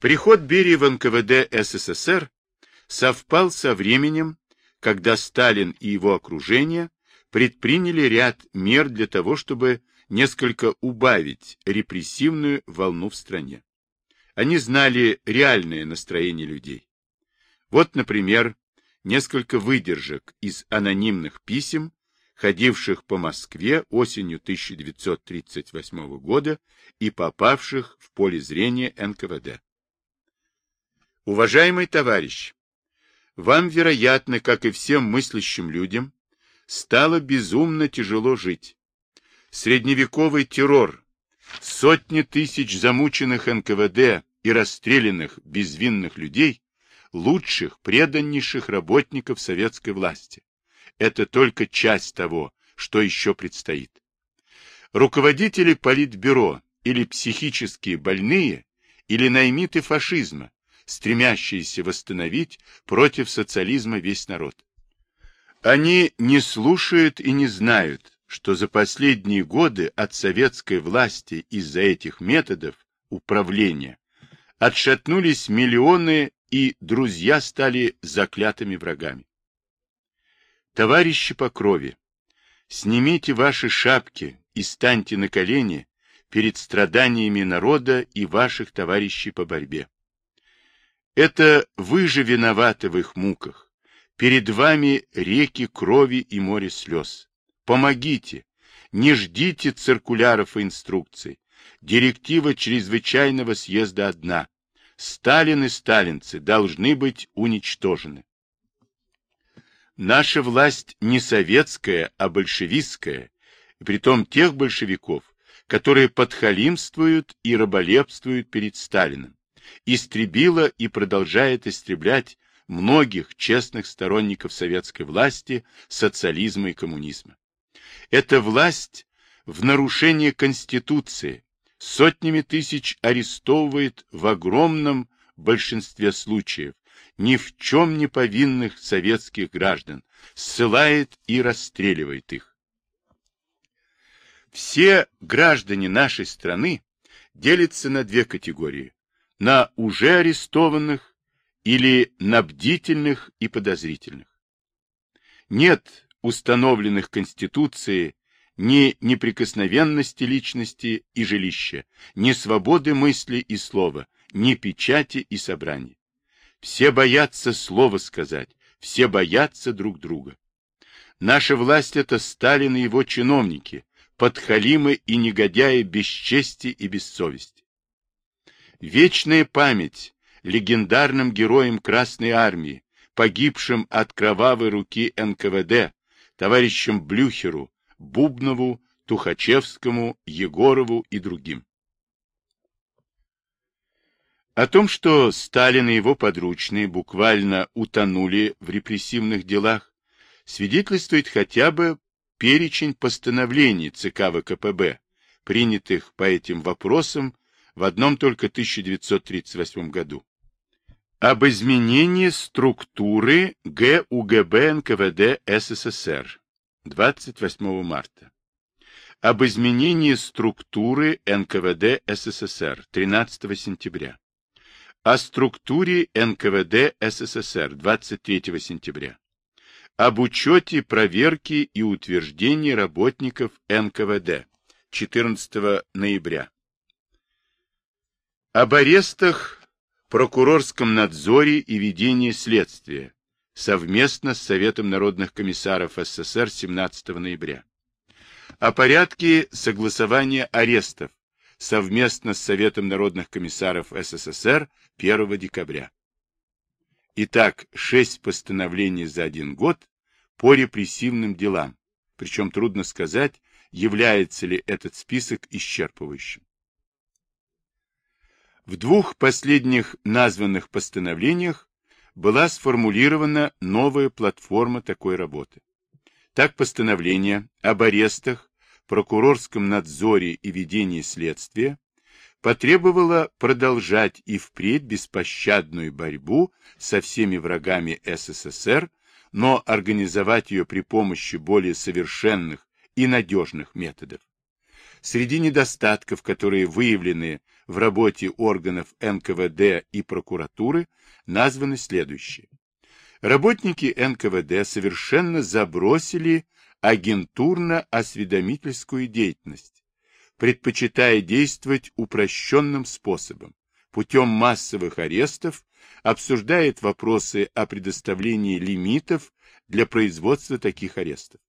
Приход Берии в НКВД СССР совпал со временем, когда Сталин и его окружение предприняли ряд мер для того, чтобы несколько убавить репрессивную волну в стране. Они знали реальное настроение людей. Вот, например, несколько выдержек из анонимных писем, ходивших по Москве осенью 1938 года и попавших в поле зрения НКВД. Уважаемый товарищ, вам, вероятно, как и всем мыслящим людям, стало безумно тяжело жить. Средневековый террор, сотни тысяч замученных НКВД и расстрелянных безвинных людей, лучших, преданнейших работников советской власти. Это только часть того, что еще предстоит. Руководители политбюро или психические больные, или наймиты фашизма, стремящиеся восстановить против социализма весь народ. Они не слушают и не знают, что за последние годы от советской власти из-за этих методов управления отшатнулись миллионы, и друзья стали заклятыми врагами. Товарищи по крови, снимите ваши шапки и станьте на колени перед страданиями народа и ваших товарищей по борьбе. Это вы же виноваты в их муках. Перед вами реки крови и море слез. Помогите, не ждите циркуляров и инструкций. Директива чрезвычайного съезда одна. Сталин и сталинцы должны быть уничтожены. Наша власть не советская, а большевистская, и притом тех большевиков, которые подхалимствуют и раболепствуют перед Сталиным, истребила и продолжает истреблять многих честных сторонников советской власти, социализма и коммунизма. Эта власть в нарушение Конституции, сотнями тысяч арестовывает в огромном большинстве случаев ни в чем не повинных советских граждан, ссылает и расстреливает их. Все граждане нашей страны делятся на две категории – на уже арестованных или на бдительных и подозрительных. Нет установленных Конституцией ни неприкосновенности личности и жилища, ни свободы мысли и слова, ни печати и собраний. Все боятся слова сказать, все боятся друг друга. Наша власть — это Сталин и его чиновники, подхалимы и негодяи без чести и без совести. Вечная память легендарным героям Красной Армии, погибшим от кровавой руки НКВД, товарищам Блюхеру, Бубнову, Тухачевскому, Егорову и другим. О том, что Сталин и его подручные буквально утонули в репрессивных делах, свидетельствует хотя бы перечень постановлений ЦК ВКПБ, принятых по этим вопросам в одном только 1938 году. Об изменении структуры ГУГБ НКВД СССР 28 марта. Об изменении структуры НКВД СССР 13 сентября. О структуре НКВД СССР 23 сентября. Об учете, проверке и утверждении работников НКВД 14 ноября. Об арестах, прокурорском надзоре и ведении следствия совместно с Советом народных комиссаров СССР 17 ноября. О порядке согласования арестов совместно с Советом народных комиссаров СССР 1 декабря. Итак, шесть постановлений за один год по репрессивным делам, причем трудно сказать, является ли этот список исчерпывающим. В двух последних названных постановлениях была сформулирована новая платформа такой работы. Так постановление об арестах, прокурорском надзоре и ведении следствия потребовало продолжать и впредь беспощадную борьбу со всеми врагами СССР, но организовать ее при помощи более совершенных и надежных методов. Среди недостатков, которые выявлены в работе органов НКВД и прокуратуры названы следующие. Работники НКВД совершенно забросили агентурно-осведомительскую деятельность, предпочитая действовать упрощенным способом, путем массовых арестов, обсуждает вопросы о предоставлении лимитов для производства таких арестов.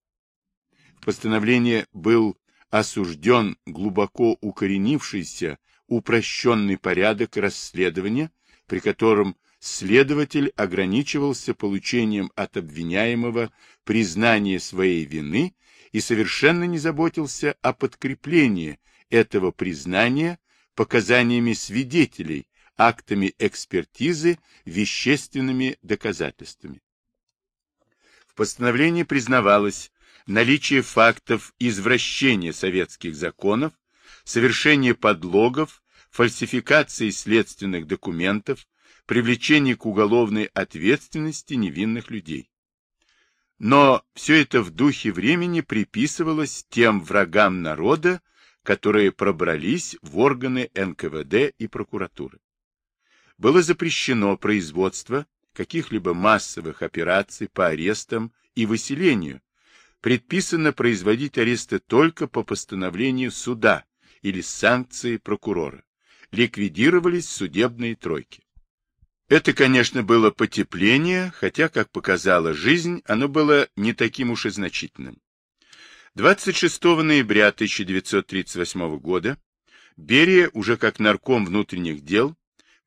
В постановлении был осужден глубоко укоренившийся упрощенный порядок расследования, при котором следователь ограничивался получением от обвиняемого признания своей вины и совершенно не заботился о подкреплении этого признания показаниями свидетелей, актами экспертизы, вещественными доказательствами. В постановлении признавалось наличие фактов извращения советских законов, совершения подлогов, фальсификации следственных документов, привлечения к уголовной ответственности невинных людей. Но все это в духе времени приписывалось тем врагам народа, которые пробрались в органы НКВД и прокуратуры. Было запрещено производство каких-либо массовых операций по арестам и выселению, предписано производить аресты только по постановлению суда или санкции прокурора. Ликвидировались судебные тройки. Это, конечно, было потепление, хотя, как показала жизнь, оно было не таким уж и значительным. 26 ноября 1938 года Берия, уже как нарком внутренних дел,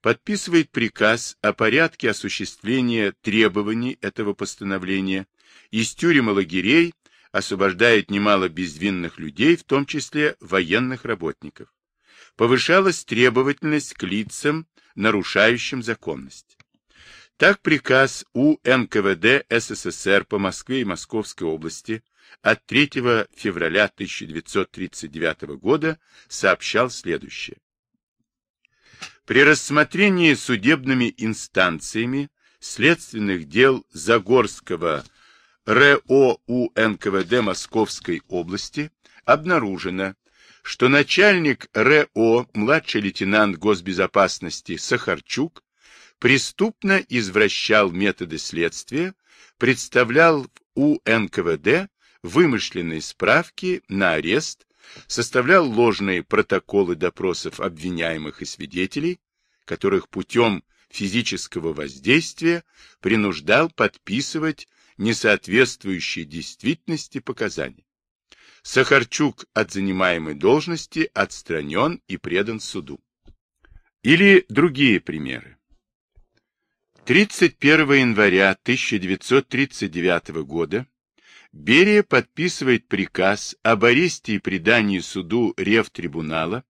подписывает приказ о порядке осуществления требований этого постановления из тюрем и лагерей освобождает немало безвинных людей, в том числе военных работников. Повышалась требовательность к лицам, нарушающим законность. Так приказ УНКВД СССР по Москве и Московской области от 3 февраля 1939 года сообщал следующее. При рассмотрении судебными инстанциями следственных дел Загорского РО УНКВД Московской области обнаружено, что начальник РО, младший лейтенант госбезопасности Сахарчук, преступно извращал методы следствия, представлял в УНКВД вымышленные справки на арест, составлял ложные протоколы допросов обвиняемых и свидетелей, которых путем физического воздействия принуждал подписывать несоответствующие действительности показания. Сахарчук от занимаемой должности отстранен и предан суду. Или другие примеры. 31 января 1939 года Берия подписывает приказ об аресте и предании суду Ревтрибунала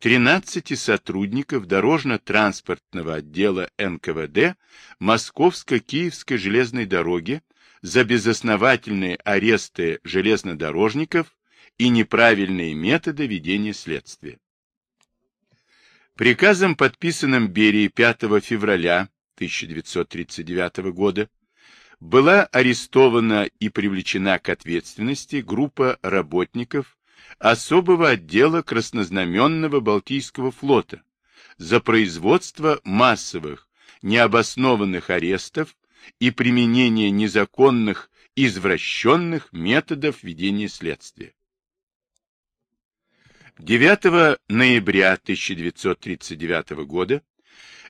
13 сотрудников дорожно-транспортного отдела НКВД Московско-Киевской железной дороги за безосновательные аресты железнодорожников и неправильные методы ведения следствия. Приказом, подписанным Берией 5 февраля 1939 года, была арестована и привлечена к ответственности группа работников особого отдела Краснознаменного Балтийского флота за производство массовых необоснованных арестов и применение незаконных, извращенных методов ведения следствия. 9 ноября 1939 года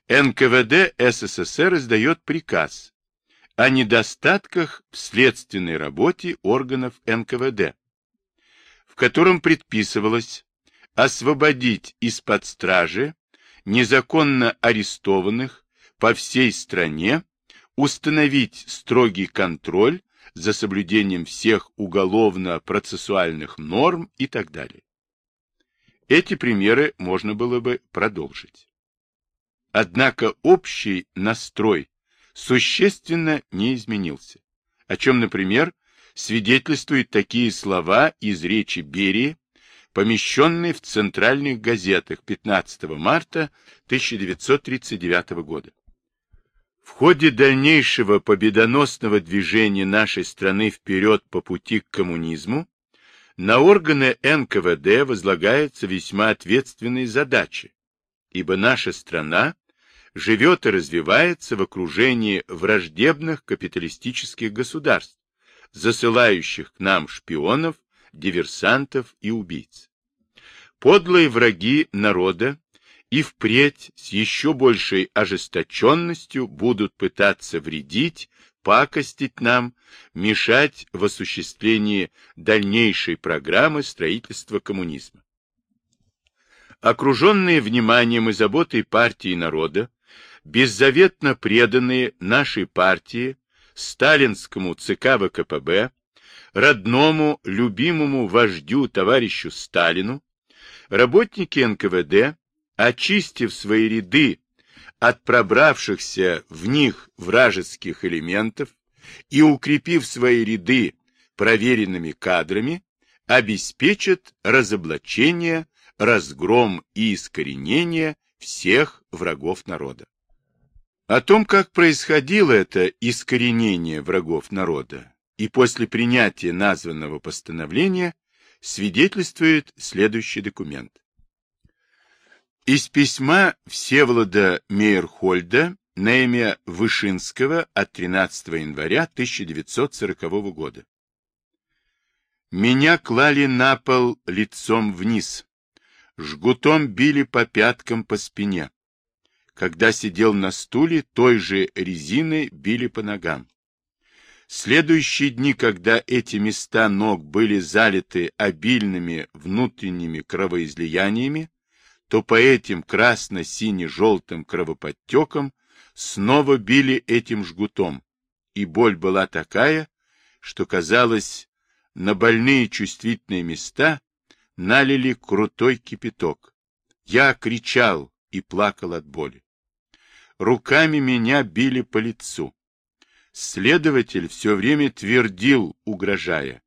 НКВД СССР издает приказ о недостатках в следственной работе органов НКВД, в котором предписывалось освободить из-под стражи незаконно арестованных по всей стране установить строгий контроль за соблюдением всех уголовно-процессуальных норм и так далее. Эти примеры можно было бы продолжить. Однако общий настрой существенно не изменился, о чем, например, свидетельствуют такие слова из речи Берии, помещенной в центральных газетах 15 марта 1939 года. В ходе дальнейшего победоносного движения нашей страны вперед по пути к коммунизму на органы НКВД возлагаются весьма ответственные задачи, ибо наша страна живет и развивается в окружении враждебных капиталистических государств, засылающих к нам шпионов, диверсантов и убийц. Подлые враги народа и впредь с еще большей ожесточенностью будут пытаться вредить, пакостить нам, мешать в осуществлении дальнейшей программы строительства коммунизма. Окруженные вниманием и заботой партии народа, беззаветно преданные нашей партии, сталинскому ЦК ВКПБ, родному, любимому вождю товарищу Сталину, работники НКВД, очистив свои ряды от пробравшихся в них вражеских элементов и укрепив свои ряды проверенными кадрами, обеспечат разоблачение, разгром и искоренение всех врагов народа. О том, как происходило это искоренение врагов народа, и после принятия названного постановления свидетельствует следующий документ. Из письма Всеволода Мейерхольда на имя Вышинского от 13 января 1940 года. Меня клали на пол лицом вниз, жгутом били по пяткам по спине. Когда сидел на стуле, той же резиной били по ногам. Следующие дни, когда эти места ног были залиты обильными внутренними кровоизлияниями, то по этим красно-сине-желтым кровоподтекам снова били этим жгутом, и боль была такая, что, казалось, на больные чувствительные места налили крутой кипяток. Я кричал и плакал от боли. Руками меня били по лицу. Следователь все время твердил, угрожая.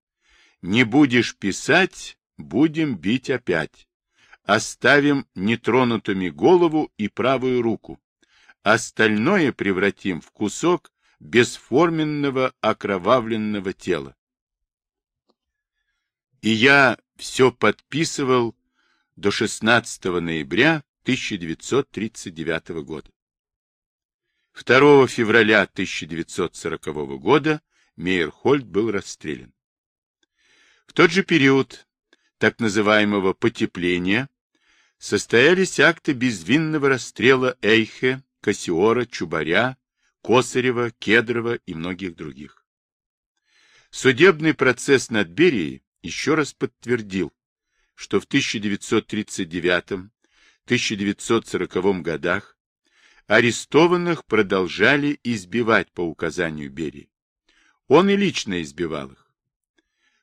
Не будешь писать, будем бить опять. Оставим нетронутыми голову и правую руку. Остальное превратим в кусок бесформенного окровавленного тела. И я все подписывал до 16 ноября 1939 года. 2 февраля 1940 года Мейерхольд был расстрелян. В тот же период так называемого потепления состоялись акты безвинного расстрела Эйхе, Кассиора, Чубаря, Косарева, Кедрова и многих других. Судебный процесс над Берией еще раз подтвердил, что в 1939-1940 годах арестованных продолжали избивать по указанию Берии. Он и лично избивал их.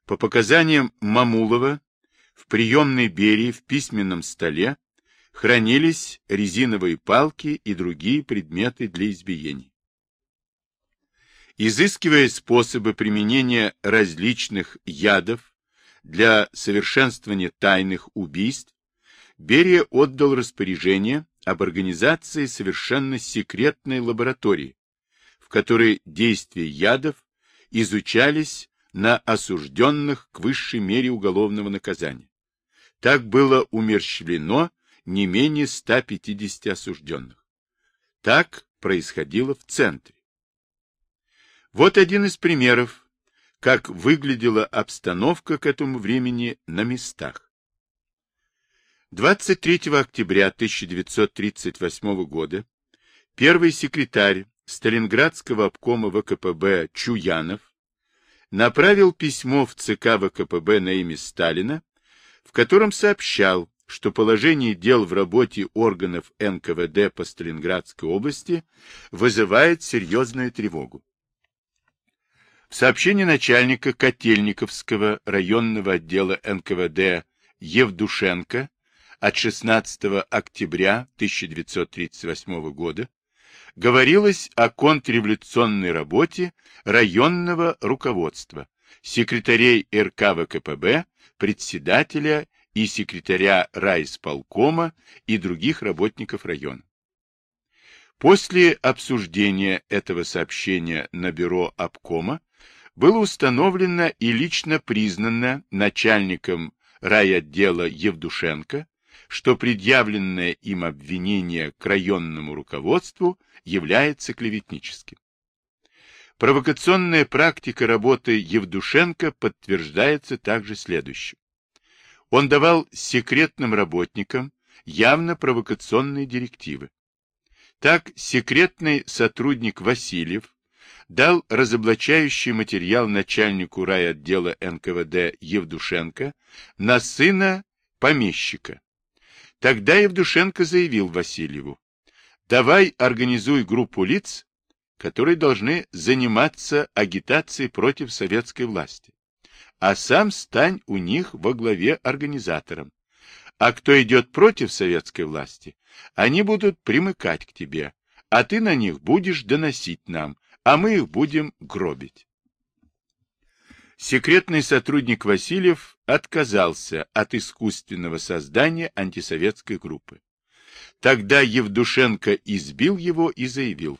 По показаниям Мамулова, в приемной Берии в письменном столе хранились резиновые палки и другие предметы для избиений. Изыскивая способы применения различных ядов для совершенствования тайных убийств, Берия отдал распоряжение об организации совершенно секретной лаборатории, в которой действия ядов изучались на осужденных к высшей мере уголовного наказания. Так было умерщвлено не менее 150 осужденных. Так происходило в центре. Вот один из примеров, как выглядела обстановка к этому времени на местах. 23 октября 1938 года первый секретарь Сталинградского обкома ВКПБ Чуянов направил письмо в ЦК ВКПБ на имя Сталина, в котором сообщал, что положение дел в работе органов НКВД по Сталинградской области вызывает серьезную тревогу. В сообщении начальника Котельниковского районного отдела НКВД Евдушенко от 16 октября 1938 года говорилось о контрреволюционной работе районного руководства, секретарей РК ВКПБ, председателя и секретаря райисполкома и других работников района. После обсуждения этого сообщения на бюро обкома было установлено и лично признано начальником райотдела Евдушенко что предъявленное им обвинение к районному руководству является клеветническим. Провокационная практика работы Евдушенко подтверждается также следующим. Он давал секретным работникам явно провокационные директивы. Так, секретный сотрудник Васильев дал разоблачающий материал начальнику райотдела НКВД Евдушенко на сына помещика. Тогда Евдушенко заявил Васильеву, давай организуй группу лиц, которые должны заниматься агитацией против советской власти, а сам стань у них во главе организатором. А кто идет против советской власти, они будут примыкать к тебе, а ты на них будешь доносить нам, а мы их будем гробить. Секретный сотрудник Васильев отказался от искусственного создания антисоветской группы. Тогда Евдушенко избил его и заявил,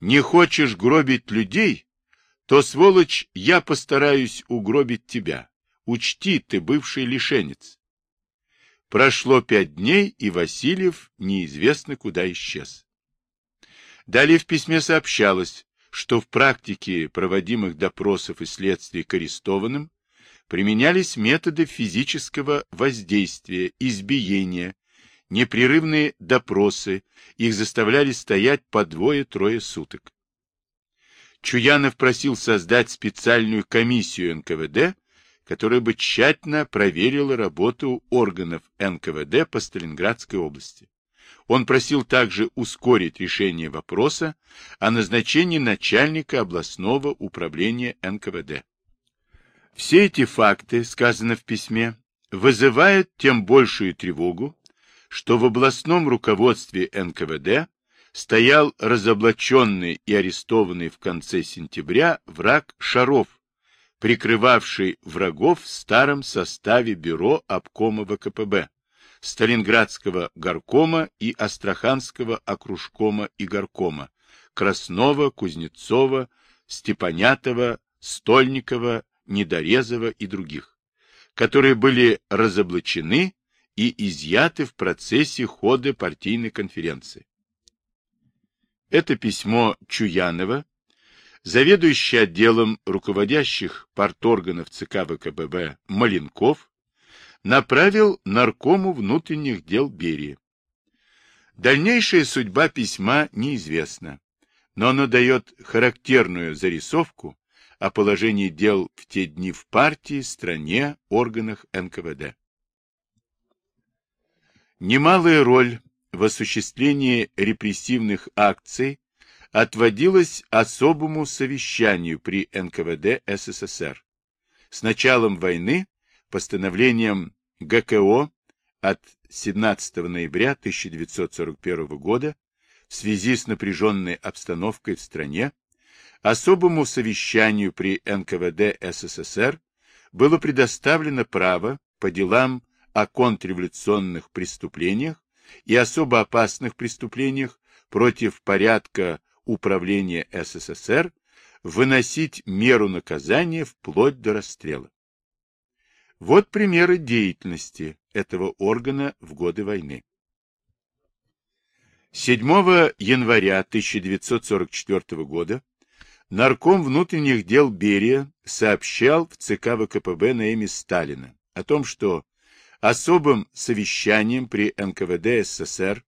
«Не хочешь гробить людей, то, сволочь, я постараюсь угробить тебя. Учти, ты бывший лишенец. Прошло пять дней, и Васильев неизвестно куда исчез. Далее в письме сообщалось, что в практике проводимых допросов и следствий к арестованным применялись методы физического воздействия, избиения, непрерывные допросы, их заставляли стоять по двое-трое суток. Чуянов просил создать специальную комиссию НКВД которая бы тщательно проверила работу органов НКВД по Сталинградской области. Он просил также ускорить решение вопроса о назначении начальника областного управления НКВД. Все эти факты, сказано в письме, вызывают тем большую тревогу, что в областном руководстве НКВД стоял разоблаченный и арестованный в конце сентября враг Шаров, прикрывавший врагов в старом составе бюро обкома ВКПБ, Сталинградского горкома и Астраханского окружкома и горкома, Краснова, Кузнецова, Степанятова, Стольникова, Недорезова и других, которые были разоблачены и изъяты в процессе хода партийной конференции. Это письмо Чуянова заведующий отделом руководящих парторганов ЦК ВКПБ Маленков направил наркому внутренних дел Берии. Дальнейшая судьба письма неизвестна, но оно дает характерную зарисовку о положении дел в те дни в партии, стране, органах НКВД. Немалая роль в осуществлении репрессивных акций отводилось особому совещанию при НКВД СССР. С началом войны постановлением ГКО от 17 ноября 1941 года в связи с напряженной обстановкой в стране особому совещанию при НКВД СССР было предоставлено право по делам о контрреволюционных преступлениях и особо опасных преступлениях против порядка управления СССР выносить меру наказания вплоть до расстрела. Вот примеры деятельности этого органа в годы войны. 7 января 1944 года нарком внутренних дел Берия сообщал в ЦК ВКПБ на имя Сталина о том, что особым совещанием при НКВД СССР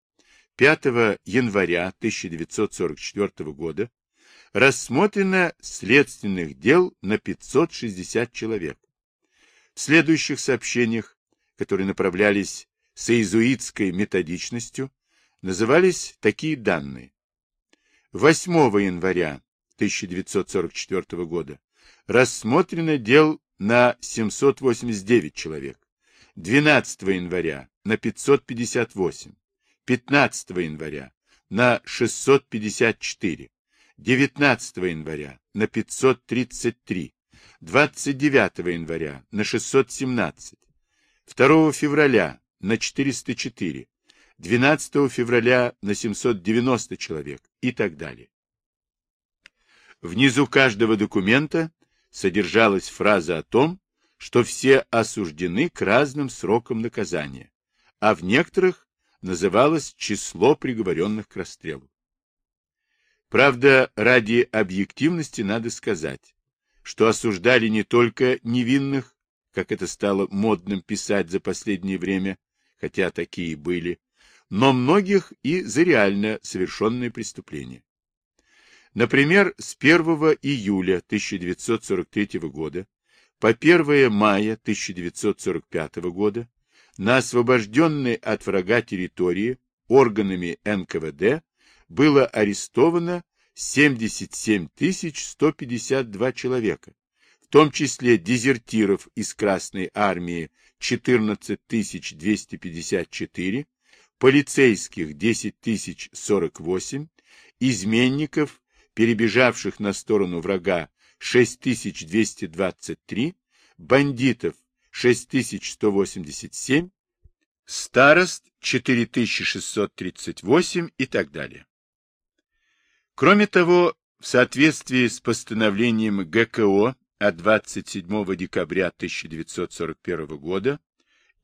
5 января 1944 года рассмотрено следственных дел на 560 человек. В следующих сообщениях, которые направлялись с иезуитской методичностью, назывались такие данные. 8 января 1944 года рассмотрено дел на 789 человек, 12 января на 558, 15 января на 654, 19 января на 533, 29 января на 617, 2 февраля на 404, 12 февраля на 790 человек и так далее. Внизу каждого документа содержалась фраза о том, что все осуждены к разным срокам наказания, а в некоторых называлось число приговоренных к расстрелу. Правда, ради объективности надо сказать, что осуждали не только невинных, как это стало модным писать за последнее время, хотя такие были, но многих и за реально совершенные преступления. Например, с 1 июля 1943 года по 1 мая 1945 года на освобожденной от врага территории органами НКВД было арестовано 77 152 человека, в том числе дезертиров из Красной армии 14 254, полицейских 10 048, изменников, перебежавших на сторону врага 6223, бандитов 6187, старост 4638 и так далее. Кроме того, в соответствии с постановлением ГКО от 27 декабря 1941 года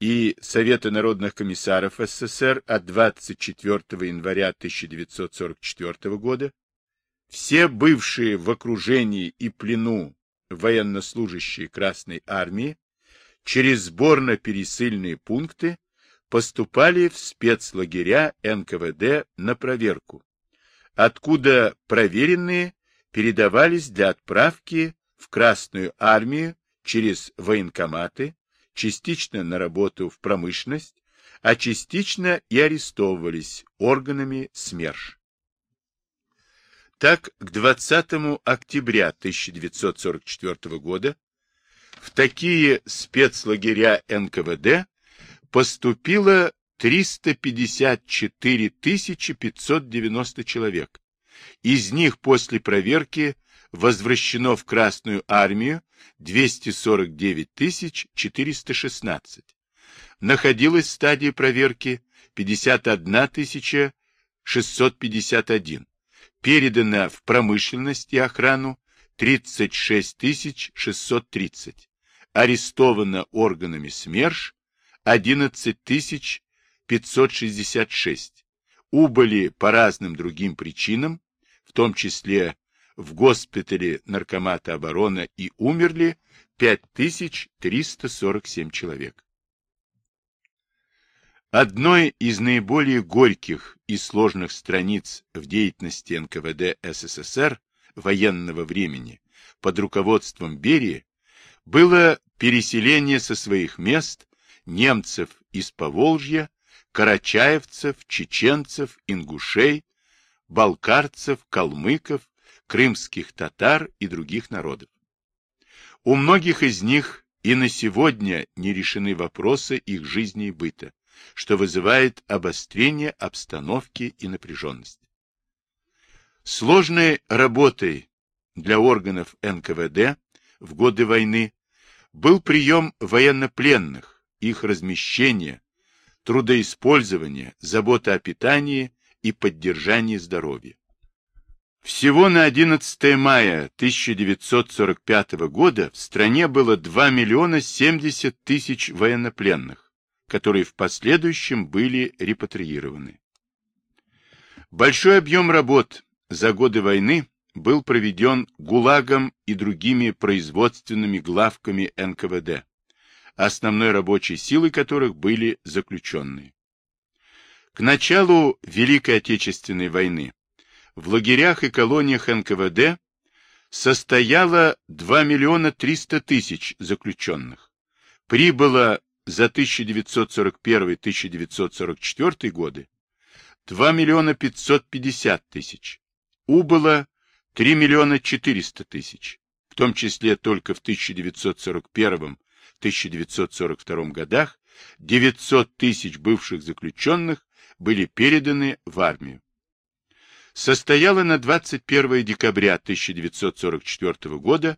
и Совета народных комиссаров СССР от 24 января 1944 года, все бывшие в окружении и плену военнослужащие Красной Армии через сборно-пересыльные пункты поступали в спецлагеря НКВД на проверку, откуда проверенные передавались для отправки в Красную Армию через военкоматы, частично на работу в промышленность, а частично и арестовывались органами СМЕРШ. Так, к 20 октября 1944 года в такие спецлагеря НКВД поступило 354 590 человек. Из них после проверки возвращено в Красную армию 249 416. Находилось в стадии проверки 51 651. Передано в промышленность и охрану 36 630 арестовано органами СМЕРШ 11 566, убыли по разным другим причинам, в том числе в госпитале Наркомата обороны и умерли 5347 человек. Одной из наиболее горьких и сложных страниц в деятельности НКВД СССР военного времени под руководством Берии было переселение со своих мест немцев из Поволжья, карачаевцев, чеченцев, ингушей, балкарцев, калмыков, крымских татар и других народов. У многих из них и на сегодня не решены вопросы их жизни и быта, что вызывает обострение обстановки и напряженность. Сложной работой для органов НКВД в годы войны был прием военнопленных, их размещение, трудоиспользование, забота о питании и поддержании здоровья. Всего на 11 мая 1945 года в стране было 2 миллиона 70 тысяч военнопленных, которые в последующем были репатриированы. Большой объем работ за годы войны был проведен ГУЛАГом и другими производственными главками НКВД, основной рабочей силой которых были заключенные. К началу Великой Отечественной войны в лагерях и колониях НКВД состояло 2 миллиона 300 тысяч заключенных. Прибыло за 1941-1944 годы 2 миллиона 550 тысяч. Убыло 3 миллиона 400 тысяч, в том числе только в 1941-1942 годах 900 тысяч бывших заключенных были переданы в армию. Состояло на 21 декабря 1944 года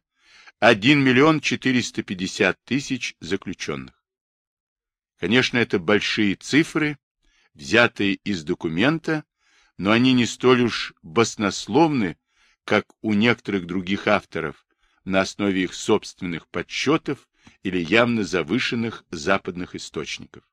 1 миллион 450 тысяч заключенных. Конечно, это большие цифры, взятые из документа, но они не столь уж баснословны, как у некоторых других авторов, на основе их собственных подсчетов или явно завышенных западных источников.